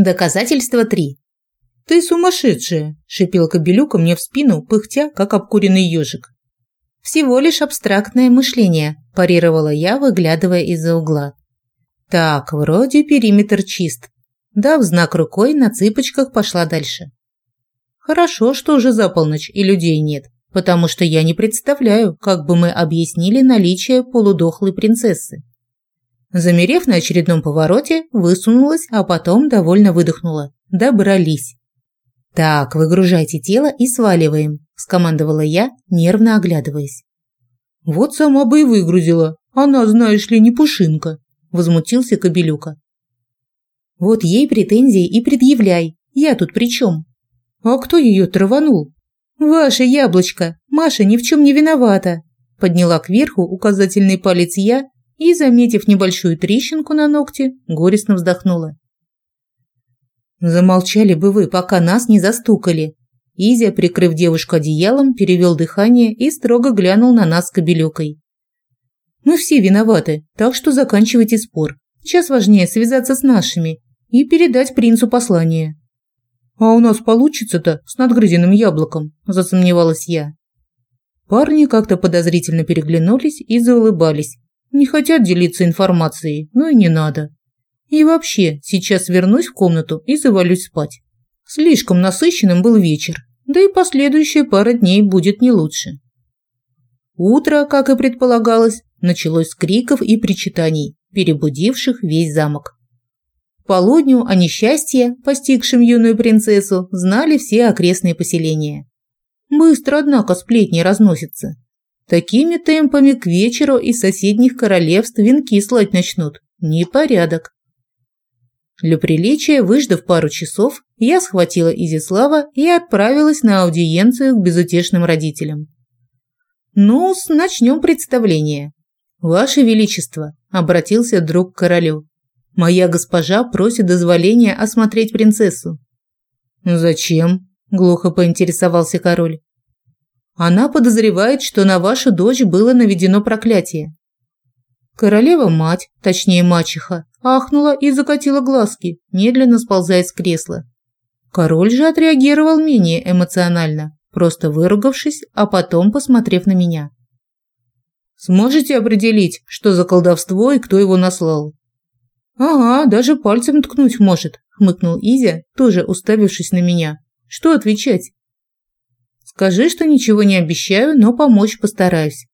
Доказательство 3. «Ты сумасшедшая!» – шипел Кобелюка мне в спину, пыхтя, как обкуренный ежик. «Всего лишь абстрактное мышление», – парировала я, выглядывая из-за угла. «Так, вроде периметр чист». Дав знак рукой, на цыпочках пошла дальше. Хорошо, что уже за полночь и людей нет, потому что я не представляю, как бы мы объяснили наличие полудохлой принцессы. Замерев на очередном повороте, высунулась, а потом довольно выдохнула. Добрались. «Так, выгружайте тело и сваливаем», – скомандовала я, нервно оглядываясь. «Вот сама бы и выгрузила. Она, знаешь ли, не пушинка», – возмутился Кобелюка. «Вот ей претензии и предъявляй. Я тут при чем?» «А кто ее траванул?» «Ваше яблочко. Маша ни в чем не виновата», – подняла кверху указательный палец я и, заметив небольшую трещинку на ногте, горестно вздохнула. «Замолчали бы вы, пока нас не застукали». Изя, прикрыв девушку одеялом, перевел дыхание и строго глянул на нас с кобелюкой. «Мы все виноваты, так что заканчивайте спор. Сейчас важнее связаться с нашими и передать принцу послание». «А у нас получится-то с надгрызенным яблоком», – засомневалась я. Парни как-то подозрительно переглянулись и заулыбались, не хотят делиться информацией, но и не надо. И вообще, сейчас вернусь в комнату и завалюсь спать. Слишком насыщенным был вечер, да и последующая пара дней будет не лучше. Утро, как и предполагалось, началось с криков и причитаний, перебудивших весь замок. К полудню о несчастье, постигшем юную принцессу, знали все окрестные поселения. Быстро, однако, сплетни разносятся. Такими темпами к вечеру из соседних королевств венки слать начнут. Непорядок. Для приличия, выждав пару часов, я схватила Изислава и отправилась на аудиенцию к безутешным родителям. ну начнем представление. Ваше Величество, обратился друг к королю. Моя госпожа просит дозволения осмотреть принцессу. Зачем? глухо поинтересовался король. Она подозревает, что на вашу дочь было наведено проклятие. Королева-мать, точнее мачеха, ахнула и закатила глазки, медленно сползая с кресла. Король же отреагировал менее эмоционально, просто выругавшись, а потом посмотрев на меня. «Сможете определить, что за колдовство и кто его наслал?» «Ага, даже пальцем ткнуть может», – хмыкнул Изя, тоже уставившись на меня. «Что отвечать?» Скажи, что ничего не обещаю, но помочь постараюсь.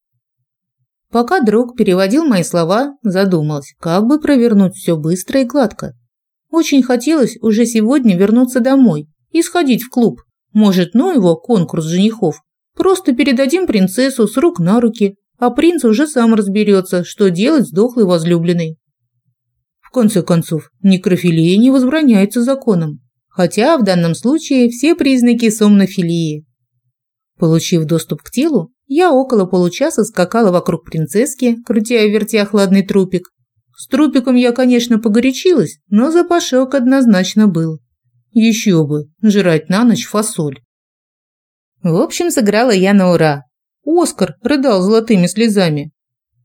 Пока друг переводил мои слова, задумалась, как бы провернуть все быстро и гладко. Очень хотелось уже сегодня вернуться домой и сходить в клуб. Может, ну его конкурс женихов. Просто передадим принцессу с рук на руки, а принц уже сам разберется, что делать с дохлой возлюбленной. В конце концов, некрофилия не возбраняется законом. Хотя в данном случае все признаки сомнофилии. Получив доступ к телу, я около получаса скакала вокруг принцесски, крутя и вертя хладный трупик. С трупиком я, конечно, погорячилась, но запашок однозначно был. Еще бы, жрать на ночь фасоль. В общем, сыграла я на ура. Оскар рыдал золотыми слезами.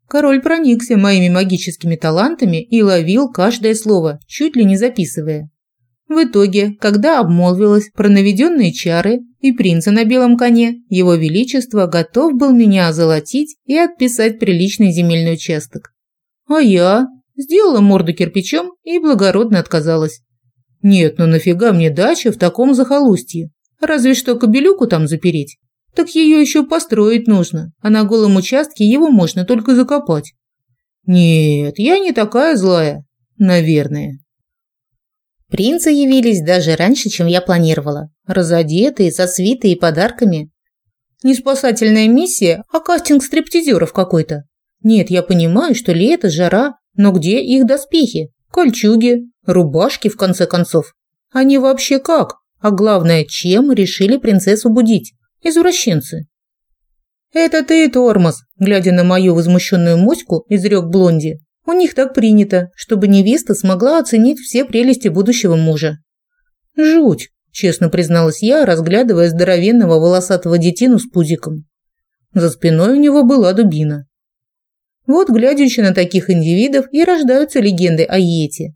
Король проникся моими магическими талантами и ловил каждое слово, чуть ли не записывая. В итоге, когда обмолвилась про наведенные чары и принца на белом коне, его величество готов был меня озолотить и отписать приличный земельный участок. А я сделала морду кирпичом и благородно отказалась. Нет, ну нафига мне дача в таком захолустье? Разве что кобелюку там запереть. Так ее еще построить нужно, а на голом участке его можно только закопать. Нет, я не такая злая. Наверное. Принцы явились даже раньше, чем я планировала. Разодетые, со свитой и подарками. Не спасательная миссия, а кастинг стриптизеров какой-то. Нет, я понимаю, что лето, жара, но где их доспехи? Кольчуги, рубашки, в конце концов. Они вообще как? А главное, чем решили принцессу будить? Извращенцы. «Это ты, тормоз», глядя на мою возмущенную моську, изрек Блонди. У них так принято, чтобы невеста смогла оценить все прелести будущего мужа. Жуть, честно призналась я, разглядывая здоровенного волосатого детину с пузиком. За спиной у него была дубина. Вот глядячи на таких индивидов и рождаются легенды о Йете.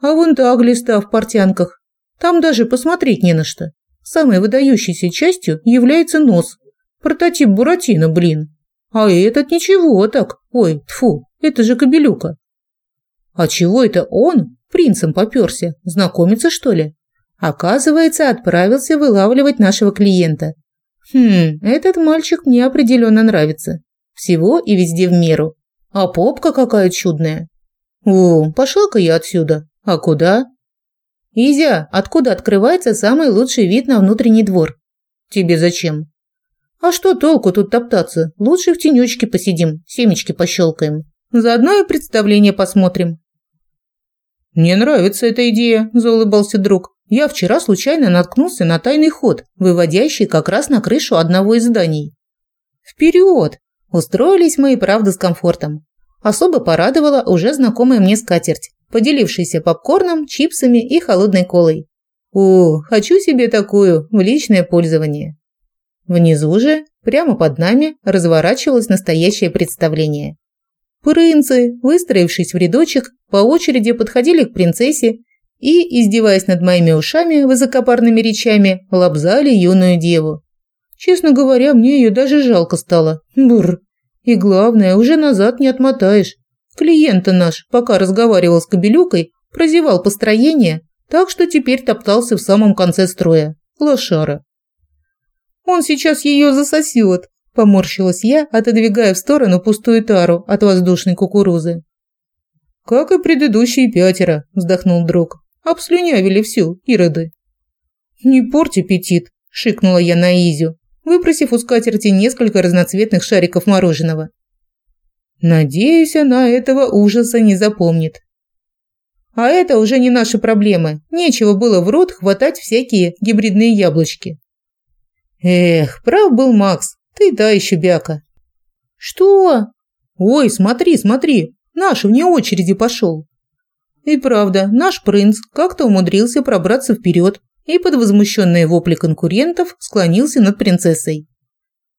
А вон та глиста в портянках. Там даже посмотреть не на что. Самой выдающейся частью является нос. Прототип Буратино, блин. А этот ничего так. Ой, тфу, это же кобелюка. А чего это он принцем попёрся? Знакомиться, что ли? Оказывается, отправился вылавливать нашего клиента. Хм, этот мальчик мне определенно нравится. Всего и везде в меру. А попка какая чудная. О, пошла-ка я отсюда. А куда? Изя, откуда открывается самый лучший вид на внутренний двор? Тебе зачем? А что толку тут топтаться? Лучше в тенечке посидим, семечки пощелкаем. Заодно и представление посмотрим. Мне нравится эта идея, заулыбался друг. Я вчера случайно наткнулся на тайный ход, выводящий как раз на крышу одного из зданий. Вперед! Устроились мы и правда с комфортом. Особо порадовала уже знакомая мне скатерть, поделившаяся попкорном, чипсами и холодной колой. О, хочу себе такую в личное пользование. Внизу же, прямо под нами, разворачивалось настоящее представление. Принцы, выстроившись в рядочек, по очереди подходили к принцессе и, издеваясь над моими ушами высокопарными речами, лобзали юную деву. Честно говоря, мне ее даже жалко стало. Бур. И главное, уже назад не отмотаешь. Клиента наш, пока разговаривал с Кобелюкой, прозевал построение, так что теперь топтался в самом конце строя. Лошара. Он сейчас ее засосет, поморщилась я, отодвигая в сторону пустую тару от воздушной кукурузы. Как и предыдущие пятеро, вздохнул друг. Обслюнявили всю, ироды. Не порти аппетит, шикнула я на Изю, выпросив у скатерти несколько разноцветных шариков мороженого. Надеюсь, она этого ужаса не запомнит. А это уже не наши проблемы. Нечего было в рот хватать всякие гибридные яблочки. Эх, прав был Макс. Ты да еще бяка. Что? Ой, смотри, смотри. Наш вне очереди пошел. И правда, наш принц как-то умудрился пробраться вперед и под возмущенные вопли конкурентов склонился над принцессой.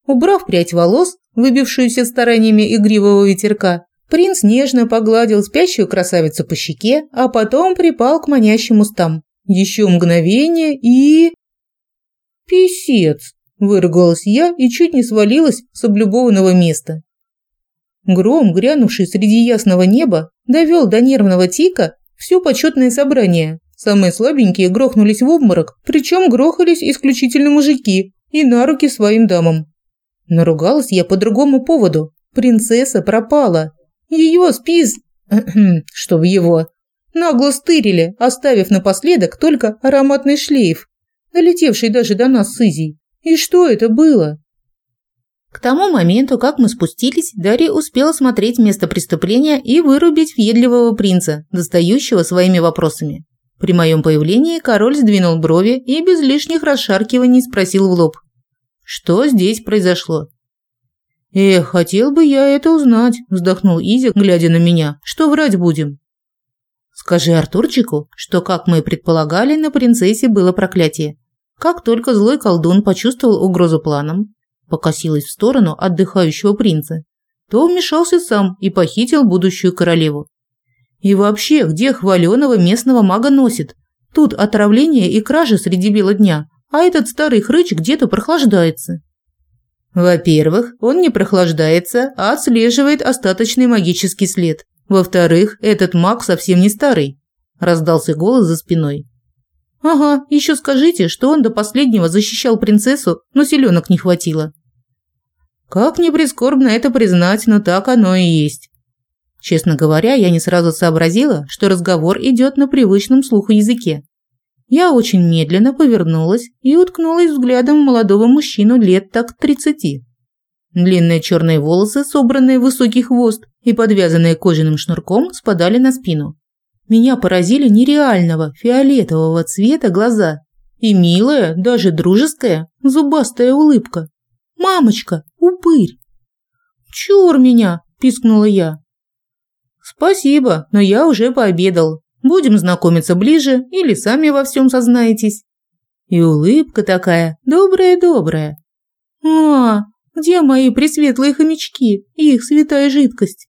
Убрав прядь волос, выбившуюся стараниями игривого ветерка, принц нежно погладил спящую красавицу по щеке, а потом припал к манящим устам. Еще мгновение и... «Писец!» – выругалась я и чуть не свалилась с облюбованного места. Гром, грянувший среди ясного неба, довел до нервного тика все почетное собрание. Самые слабенькие грохнулись в обморок, причем грохались исключительно мужики и на руки своим дамам. Наругалась я по другому поводу. Принцесса пропала. Ее спис... что в его... Нагло стырили, оставив напоследок только ароматный шлейф, долетевший даже до нас с Изей. И что это было? К тому моменту, как мы спустились, Дарья успела смотреть место преступления и вырубить въедливого принца, достающего своими вопросами. При моем появлении король сдвинул брови и без лишних расшаркиваний спросил в лоб. Что здесь произошло? Эх, хотел бы я это узнать, вздохнул Изя, глядя на меня. Что врать будем? Скажи Артурчику, что, как мы и предполагали, на принцессе было проклятие. Как только злой колдун почувствовал угрозу планам, покосилась в сторону отдыхающего принца, то вмешался сам и похитил будущую королеву. И вообще, где хваленого местного мага носит? Тут отравление и кражи среди бела дня, а этот старый хрыч где-то прохлаждается. Во-первых, он не прохлаждается, а отслеживает остаточный магический след. Во-вторых, этот маг совсем не старый. Раздался голос за спиной. Ага, еще скажите, что он до последнего защищал принцессу, но селенок не хватило. Как не прискорбно это признать, но так оно и есть. Честно говоря, я не сразу сообразила, что разговор идет на привычном слуху языке. Я очень медленно повернулась и уткнулась взглядом в молодого мужчину лет так тридцати. Длинные черные волосы, собранные в высокий хвост и подвязанные кожаным шнурком, спадали на спину. Меня поразили нереального фиолетового цвета глаза и милая, даже дружеская, зубастая улыбка. «Мамочка, упырь!» «Чур меня!» – пискнула я. «Спасибо, но я уже пообедал. Будем знакомиться ближе или сами во всем сознаетесь. И улыбка такая, добрая-добрая. А, где мои пресветлые хомячки и их святая жидкость?